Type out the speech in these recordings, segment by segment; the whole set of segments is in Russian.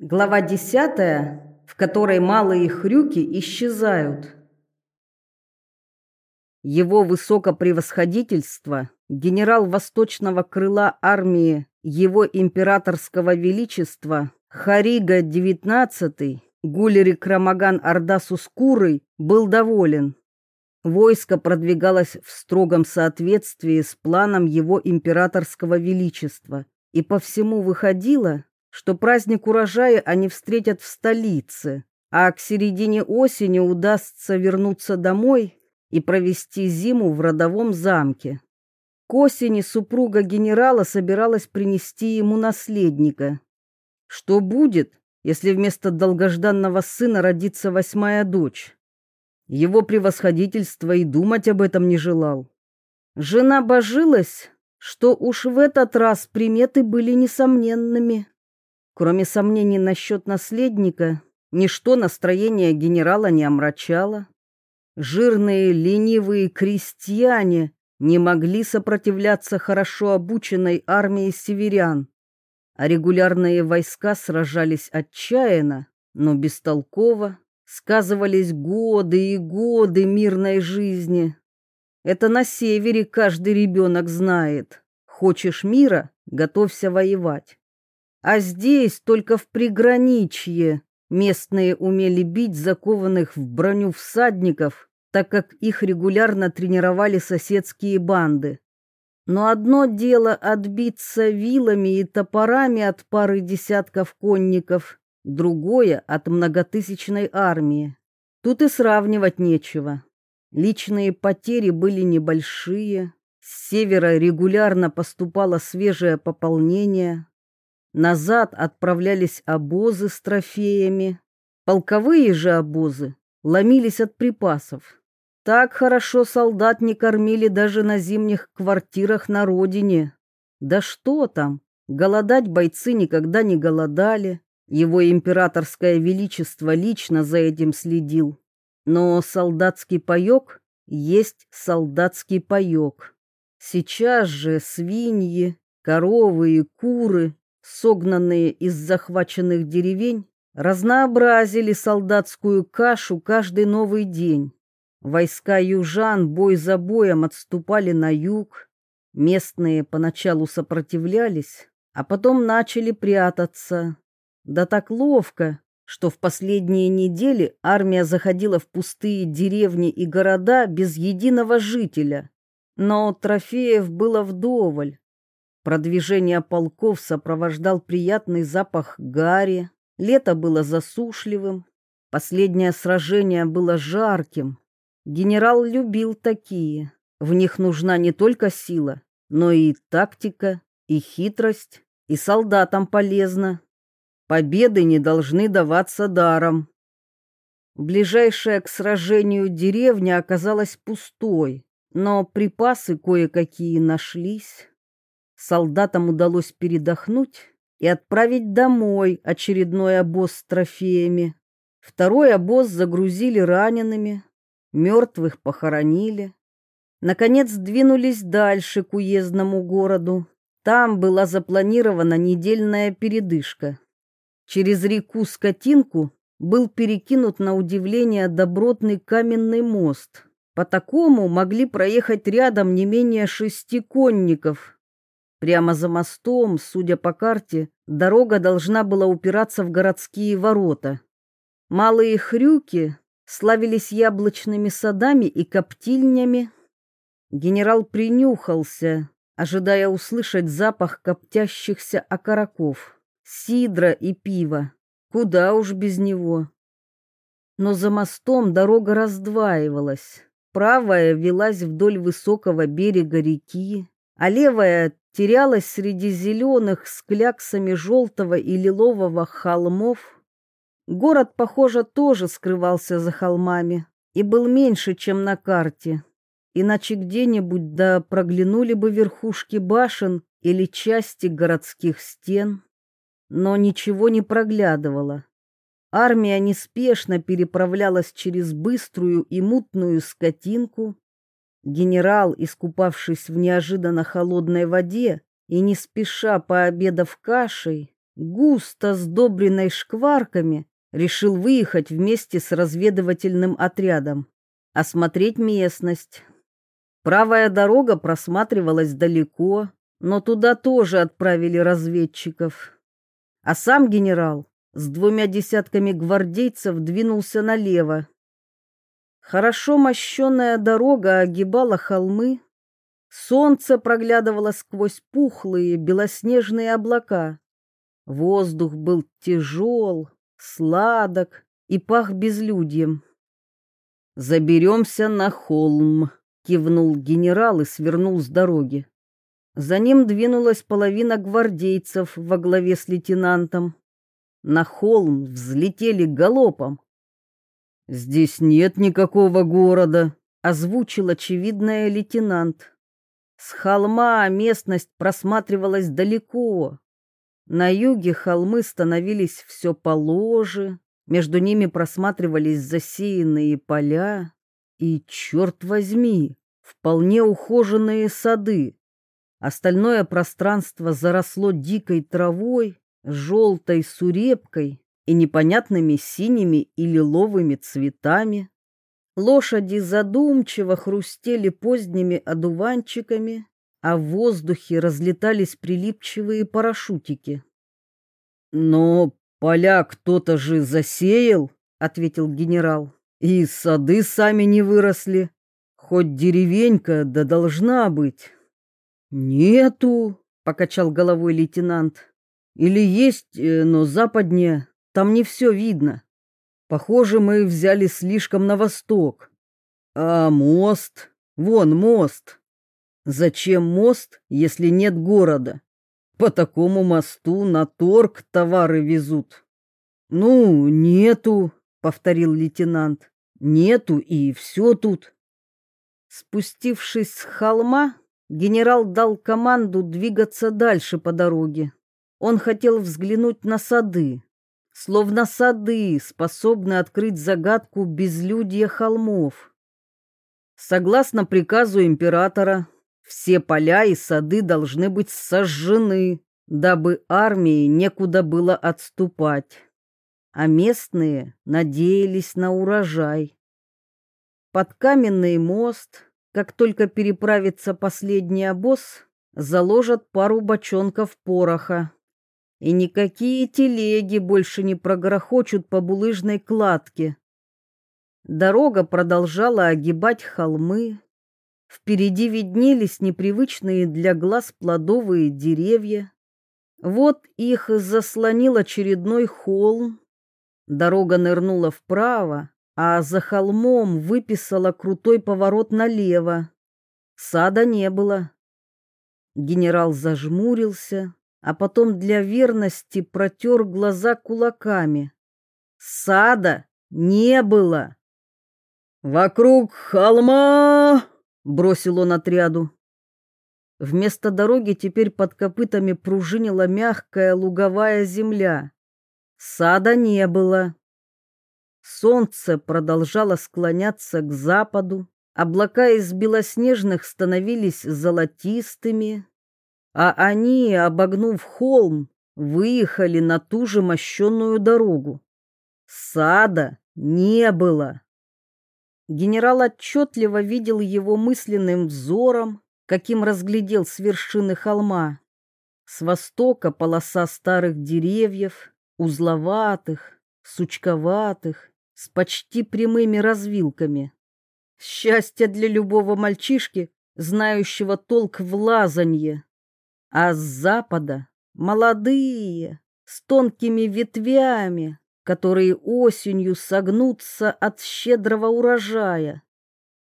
Глава десятая, в которой малые хрюки исчезают. Его высокопревосходительство, генерал восточного крыла армии его императорского величества Харига XIX, Гулерик Рамаган Ардасус Курой, был доволен. Войско продвигалось в строгом соответствии с планом его императорского величества, и по всему выходило, что праздник урожая они встретят в столице, а к середине осени удастся вернуться домой и провести зиму в родовом замке. К осени супруга генерала собиралась принести ему наследника. Что будет, если вместо долгожданного сына родится восьмая дочь? Его превосходительство и думать об этом не желал. Жена божилась, что уж в этот раз приметы были несомненными. Кроме сомнений насчет наследника, ничто настроение генерала не омрачало. Жирные, ленивые крестьяне не могли сопротивляться хорошо обученной армии северян, а регулярные войска сражались отчаянно, но бестолково, сказывались годы и годы мирной жизни. Это на севере каждый ребенок знает. Хочешь мира — готовься воевать. А здесь только в приграничье местные умели бить закованных в броню всадников, так как их регулярно тренировали соседские банды. Но одно дело отбиться вилами и топорами от пары десятков конников, другое от многотысячной армии. Тут и сравнивать нечего. Личные потери были небольшие, с севера регулярно поступало свежее пополнение, Назад отправлялись обозы с трофеями. Полковые же обозы ломились от припасов. Так хорошо солдат не кормили даже на зимних квартирах на родине. Да что там, голодать бойцы никогда не голодали. Его императорское величество лично за этим следил. Но солдатский паёк есть солдатский паёк. Сейчас же свиньи, коровы и куры согнанные из захваченных деревень, разнообразили солдатскую кашу каждый новый день. Войска южан бой за боем отступали на юг. Местные поначалу сопротивлялись, а потом начали прятаться. Да так ловко, что в последние недели армия заходила в пустые деревни и города без единого жителя. Но трофеев было вдоволь. Продвижение полков сопровождал приятный запах гари. Лето было засушливым. Последнее сражение было жарким. Генерал любил такие. В них нужна не только сила, но и тактика, и хитрость, и солдатам полезно. Победы не должны даваться даром. Ближайшая к сражению деревня оказалась пустой, но припасы кое-какие нашлись солдатам удалось передохнуть и отправить домой очередной обоз с трофеями. Второй обоз загрузили ранеными, мертвых похоронили. Наконец двинулись дальше к уездному городу. Там была запланирована недельная передышка. Через реку Скотинку был перекинут на удивление добротный каменный мост. По такому могли проехать рядом не менее шести конников. Прямо за мостом, судя по карте, дорога должна была упираться в городские ворота. Малые хрюки славились яблочными садами и коптильнями. Генерал принюхался, ожидая услышать запах коптящихся окороков, сидра и пива. Куда уж без него. Но за мостом дорога раздваивалась. Правая велась вдоль высокого берега реки, а левая терялась среди зеленых с кляксами желтого и лилового холмов. Город, похоже, тоже скрывался за холмами и был меньше, чем на карте. Иначе где-нибудь да проглянули бы верхушки башен или части городских стен. Но ничего не проглядывало. Армия неспешно переправлялась через быструю и мутную скотинку, Генерал, искупавшись в неожиданно холодной воде и не спеша пообедав кашей, густо сдобренной шкварками, решил выехать вместе с разведывательным отрядом, осмотреть местность. Правая дорога просматривалась далеко, но туда тоже отправили разведчиков. А сам генерал с двумя десятками гвардейцев двинулся налево. Хорошо мощенная дорога огибала холмы. Солнце проглядывало сквозь пухлые белоснежные облака. Воздух был тяжел, сладок и пах безлюдьем. «Заберемся на холм», — кивнул генерал и свернул с дороги. За ним двинулась половина гвардейцев во главе с лейтенантом. На холм взлетели галопом. «Здесь нет никакого города», — озвучил очевидная лейтенант. С холма местность просматривалась далеко. На юге холмы становились все положе, между ними просматривались засеянные поля и, черт возьми, вполне ухоженные сады. Остальное пространство заросло дикой травой, желтой сурепкой и непонятными синими и лиловыми цветами. Лошади задумчиво хрустели поздними одуванчиками, а в воздухе разлетались прилипчивые парашютики. «Но поля кто-то же засеял», — ответил генерал, — «и сады сами не выросли. Хоть деревенька, да должна быть». «Нету», — покачал головой лейтенант. «Или есть, э, но западнее, там не все видно. Похоже, мы взяли слишком на восток. А мост? Вон мост. Зачем мост, если нет города? По такому мосту на торг товары везут. Ну, нету, повторил лейтенант. Нету и все тут. Спустившись с холма, генерал дал команду двигаться дальше по дороге. Он хотел взглянуть на сады, словно сады, способны открыть загадку безлюдья холмов. Согласно приказу императора, все поля и сады должны быть сожжены, дабы армии некуда было отступать. А местные надеялись на урожай. Под каменный мост, как только переправится последний обоз, заложат пару бочонков пороха. И никакие телеги больше не прогрохочут по булыжной кладке. Дорога продолжала огибать холмы, Впереди виднелись непривычные для глаз плодовые деревья. Вот их заслонил очередной холм. Дорога нырнула вправо, а за холмом выписала крутой поворот налево. Сада не было. Генерал зажмурился, а потом для верности протер глаза кулаками. Сада не было. «Вокруг холма!» бросил он отряду. Вместо дороги теперь под копытами пружинила мягкая луговая земля. Сада не было. Солнце продолжало склоняться к западу, облака из белоснежных становились золотистыми, а они, обогнув холм, выехали на ту же мощенную дорогу. Сада не было. Генерал отчетливо видел его мысленным взором, каким разглядел с вершины холма. С востока полоса старых деревьев, узловатых, сучковатых, с почти прямыми развилками. Счастье для любого мальчишки, знающего толк в лазанье. А с запада молодые, с тонкими ветвями, которые осенью согнутся от щедрого урожая.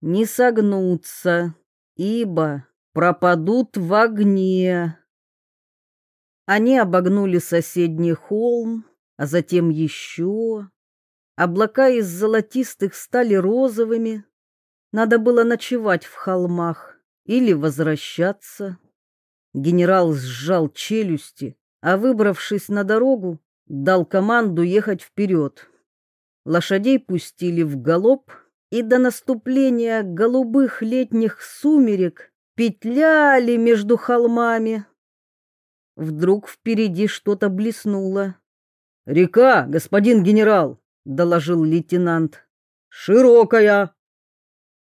Не согнутся, ибо пропадут в огне. Они обогнули соседний холм, а затем еще. Облака из золотистых стали розовыми. Надо было ночевать в холмах или возвращаться. Генерал сжал челюсти, а выбравшись на дорогу, дал команду ехать вперед. Лошадей пустили в галоп, и до наступления голубых летних сумерек петляли между холмами. Вдруг впереди что-то блеснуло. «Река, господин генерал!» — доложил лейтенант. «Широкая!»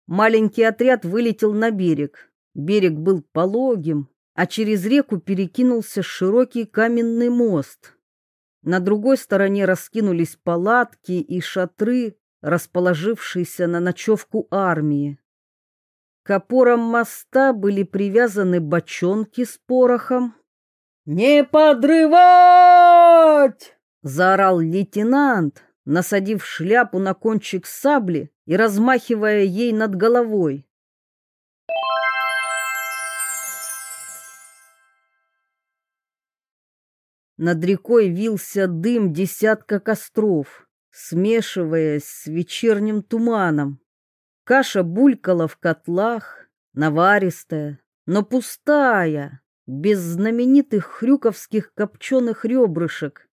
Маленький отряд вылетел на берег. Берег был пологим, а через реку перекинулся широкий каменный мост. На другой стороне раскинулись палатки и шатры, расположившиеся на ночевку армии. К опорам моста были привязаны бочонки с порохом. «Не подрывать!» — заорал лейтенант, насадив шляпу на кончик сабли и размахивая ей над головой. Над рекой вился дым десятка костров, смешиваясь с вечерним туманом. Каша булькала в котлах, наваристая, но пустая, без знаменитых хрюковских копченых ребрышек.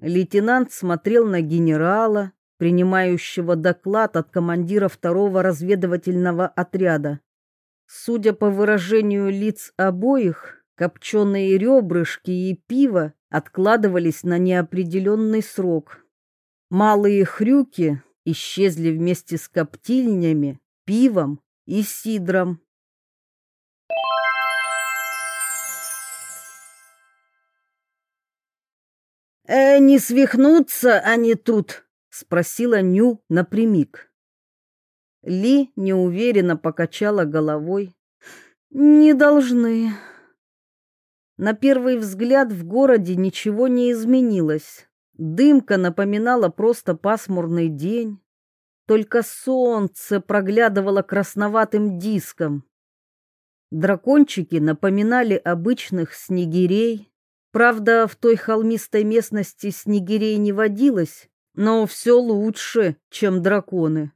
Лейтенант смотрел на генерала, принимающего доклад от командира второго разведывательного отряда. Судя по выражению лиц обоих, копченые ребрышки и пиво откладывались на неопределенный срок. Малые хрюки исчезли вместе с коптильнями, пивом и сидром. «Э, не свихнутся они тут?» — спросила Ню напрямик. Ли неуверенно покачала головой. «Не должны». На первый взгляд в городе ничего не изменилось. Дымка напоминала просто пасмурный день. Только солнце проглядывало красноватым диском. Дракончики напоминали обычных снегирей. Правда, в той холмистой местности снегирей не водилось, но все лучше, чем драконы.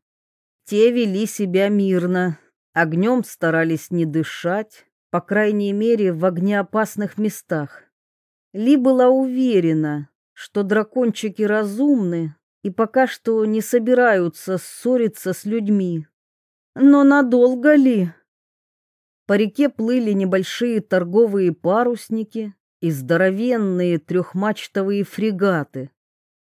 Те вели себя мирно, огнем старались не дышать, по крайней мере, в огнеопасных местах. Ли была уверена, что дракончики разумны и пока что не собираются ссориться с людьми. Но надолго ли? По реке плыли небольшие торговые парусники и здоровенные трехмачтовые фрегаты.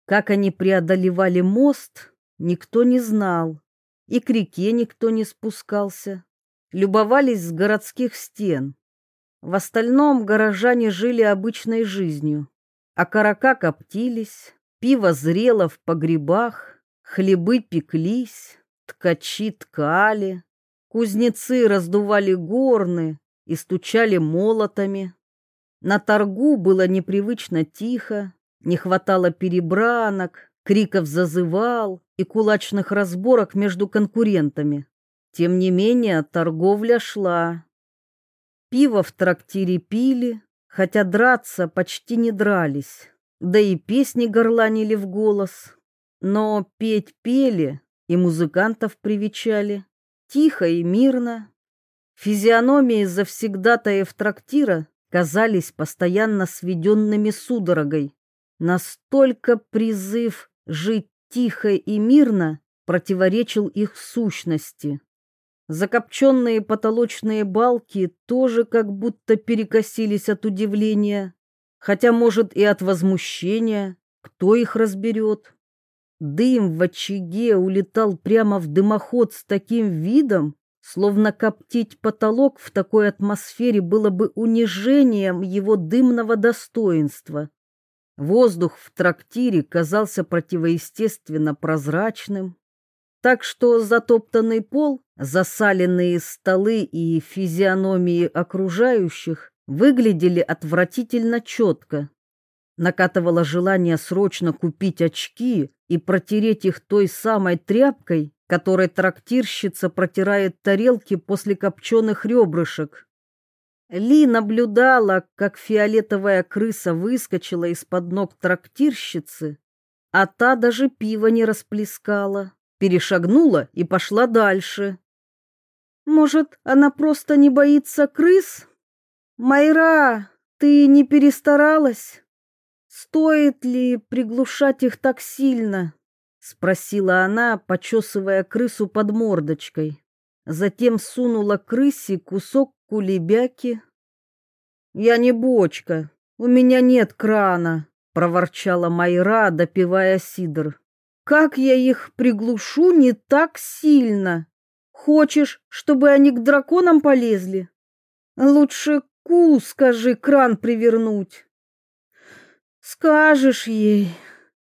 Как они преодолевали мост, никто не знал, и к реке никто не спускался. Любовались с городских стен. В остальном горожане жили обычной жизнью. А карака коптились, пиво зрело в погребах, хлебы пеклись, ткачи ткали, кузнецы раздували горны и стучали молотами. На торгу было непривычно тихо, не хватало перебранок, криков зазывал и кулачных разборок между конкурентами. Тем не менее, торговля шла. Пиво в трактире пили, хотя драться почти не дрались, да и песни горланили в голос. Но петь пели и музыкантов привечали, тихо и мирно. Физиономии завсегдатаев трактира казались постоянно сведенными судорогой. Настолько призыв жить тихо и мирно противоречил их сущности. Закопченные потолочные балки тоже как будто перекосились от удивления, хотя, может, и от возмущения, кто их разберет. Дым в очаге улетал прямо в дымоход с таким видом, словно коптить потолок в такой атмосфере было бы унижением его дымного достоинства. Воздух в трактире казался противоестественно прозрачным, так что затоптанный пол, засаленные столы и физиономии окружающих выглядели отвратительно четко. Накатывало желание срочно купить очки и протереть их той самой тряпкой, которой трактирщица протирает тарелки после копченых ребрышек. Ли наблюдала, как фиолетовая крыса выскочила из-под ног трактирщицы, а та даже пива не расплескала перешагнула и пошла дальше. Может, она просто не боится крыс? Майра, ты не перестаралась? Стоит ли приглушать их так сильно? спросила она, почесывая крысу под мордочкой. Затем сунула крысе кусок кулебяки. Я не бочка, У меня нет крана, проворчала Майра, допивая сидр. Как я их приглушу не так сильно? Хочешь, чтобы они к драконам полезли? Лучше ку, скажи, кран привернуть. Скажешь ей,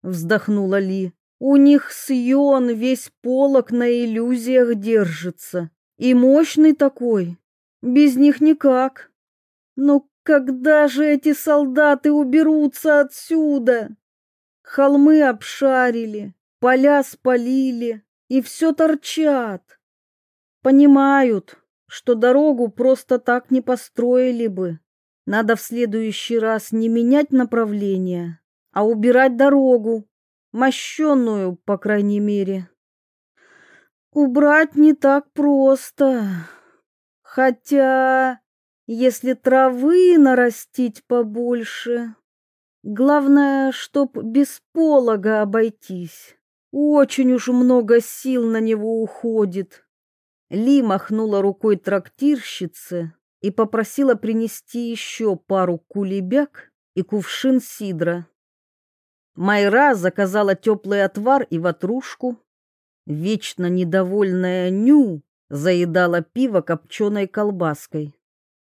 вздохнула Ли. У них с весь полок на иллюзиях держится. И мощный такой. Без них никак. Но когда же эти солдаты уберутся отсюда? Холмы обшарили, поля спалили, и все торчат. Понимают, что дорогу просто так не построили бы. Надо в следующий раз не менять направление, а убирать дорогу, мощенную, по крайней мере. Убрать не так просто. Хотя, если травы нарастить побольше, главное, чтоб без полога обойтись. Очень уж много сил на него уходит. Ли махнула рукой трактирщице и попросила принести еще пару кулебяк и кувшин сидра. Майра заказала теплый отвар и ватрушку. Вечно недовольная Ню заедала пиво копченой колбаской.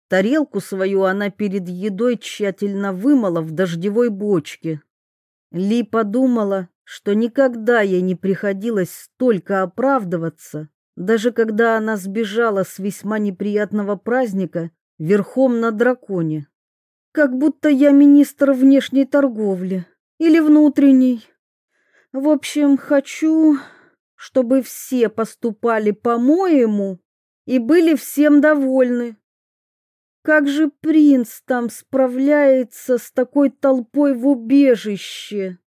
Тарелку свою она перед едой тщательно вымыла в дождевой бочке. Ли подумала, что никогда ей не приходилось столько оправдываться, даже когда она сбежала с весьма неприятного праздника верхом на драконе. Как будто я министр внешней торговли или внутренней. В общем, хочу, чтобы все поступали по-моему и были всем довольны. Как же принц там справляется с такой толпой в убежище?